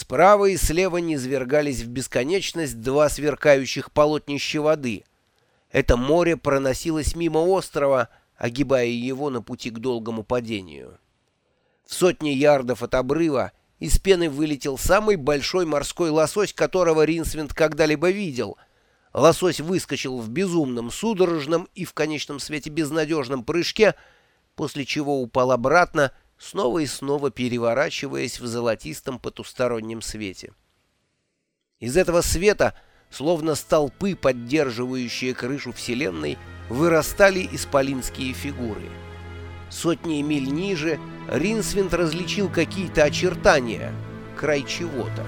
Справа и слева низвергались в бесконечность два сверкающих полотнища воды. Это море проносилось мимо острова, огибая его на пути к долгому падению. В сотне ярдов от обрыва из пены вылетел самый большой морской лосось, которого Ринсвинд когда-либо видел. Лосось выскочил в безумном, судорожном и в конечном свете безнадежном прыжке, после чего упал обратно, снова и снова переворачиваясь в золотистом потустороннем свете. Из этого света, словно столпы, поддерживающие крышу Вселенной, вырастали исполинские фигуры. Сотни миль ниже Ринсвинд различил какие-то очертания, край чего-то.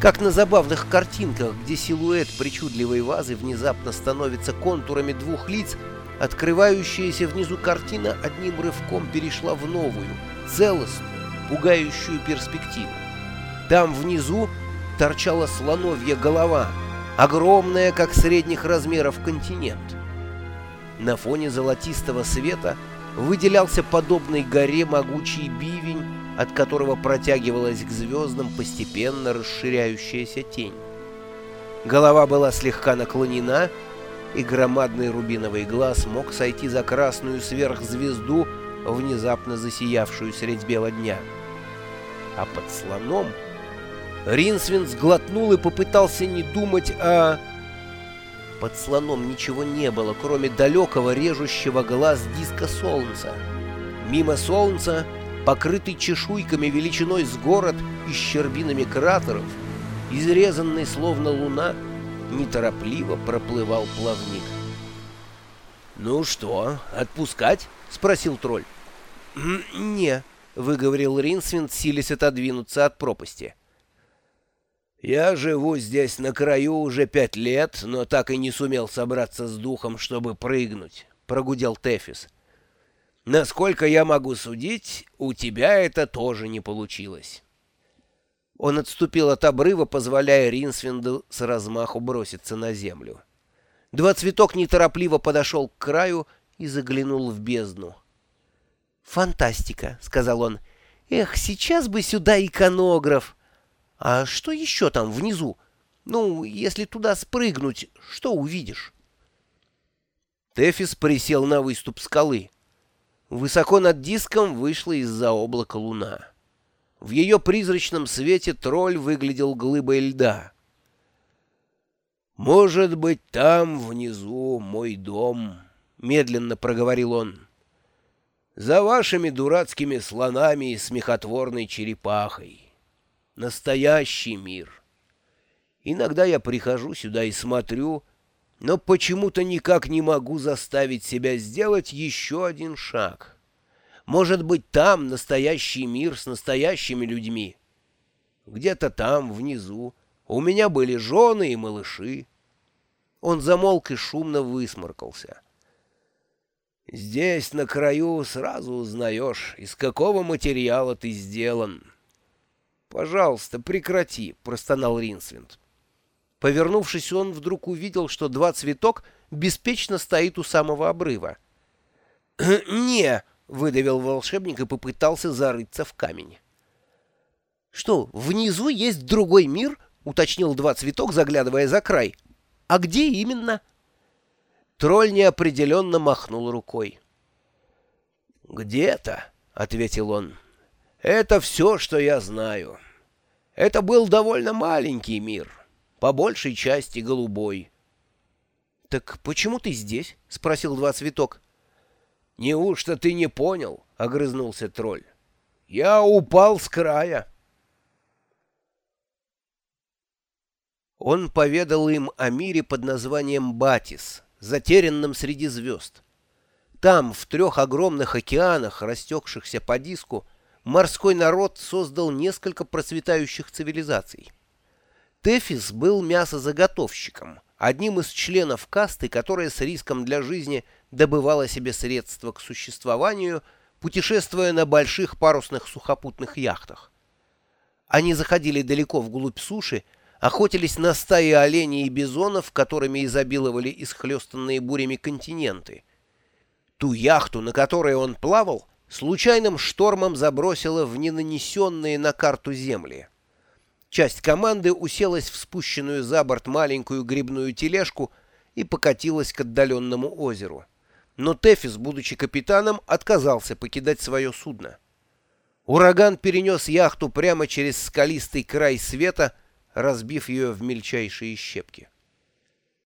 Как на забавных картинках, где силуэт причудливой вазы внезапно становится контурами двух лиц, Открывающаяся внизу картина одним рывком перешла в новую, целостную, пугающую перспективу. Там внизу торчала слоновья голова, огромная, как средних размеров континент. На фоне золотистого света выделялся подобный горе могучий бивень, от которого протягивалась к звездам постепенно расширяющаяся тень. Голова была слегка наклонена, и громадный рубиновый глаз мог сойти за красную сверхзвезду, внезапно засиявшую средь бела дня. А под слоном Ринсвин сглотнул и попытался не думать о... Под слоном ничего не было, кроме далекого режущего глаз диска солнца. Мимо солнца, покрытый чешуйками величиной с город и щербинами кратеров, изрезанный словно луна, неторопливо проплывал плавник. «Ну что, отпускать?» — спросил тролль. «Не», — выговорил Ринсвинд, силясь отодвинуться от пропасти. «Я живу здесь на краю уже пять лет, но так и не сумел собраться с духом, чтобы прыгнуть», — прогудел Тефис. «Насколько я могу судить, у тебя это тоже не получилось». Он отступил от обрыва, позволяя Ринсвинду с размаху броситься на землю. Два цветок неторопливо подошел к краю и заглянул в бездну. «Фантастика», — сказал он. «Эх, сейчас бы сюда иконограф! А что еще там внизу? Ну, если туда спрыгнуть, что увидишь?» Тефис присел на выступ скалы. Высоко над диском вышла из-за облака луна. В ее призрачном свете тролль выглядел глыбой льда. «Может быть, там, внизу, мой дом», — медленно проговорил он. «За вашими дурацкими слонами и смехотворной черепахой. Настоящий мир. Иногда я прихожу сюда и смотрю, но почему-то никак не могу заставить себя сделать еще один шаг». Может быть, там настоящий мир с настоящими людьми. Где-то там, внизу, у меня были жены и малыши. Он замолк и шумно высморкался. Здесь, на краю, сразу узнаешь, из какого материала ты сделан. «Пожалуйста, прекрати», — простонал Ринсвинд. Повернувшись, он вдруг увидел, что два цветок беспечно стоит у самого обрыва. «Не!» Выдавил волшебник и попытался зарыться в камень. «Что, внизу есть другой мир?» — уточнил два цветок, заглядывая за край. «А где именно?» Тролль неопределенно махнул рукой. «Где-то», — ответил он. «Это все, что я знаю. Это был довольно маленький мир, по большей части голубой». «Так почему ты здесь?» — спросил два цветок. «Неужто ты не понял?» — огрызнулся тролль. «Я упал с края». Он поведал им о мире под названием Батис, затерянном среди звезд. Там, в трех огромных океанах, растекшихся по диску, морской народ создал несколько процветающих цивилизаций. Тефис был мясозаготовщиком, одним из членов касты, которая с риском для жизни – добывала себе средства к существованию, путешествуя на больших парусных сухопутных яхтах. Они заходили далеко вглубь суши, охотились на стаи оленей и бизонов, которыми изобиловали исхлестанные бурями континенты. Ту яхту, на которой он плавал, случайным штормом забросило в ненанесенные на карту земли. Часть команды уселась в спущенную за борт маленькую грибную тележку и покатилась к отдаленному озеру. Но Тефис, будучи капитаном, отказался покидать свое судно. Ураган перенес яхту прямо через скалистый край света, разбив ее в мельчайшие щепки.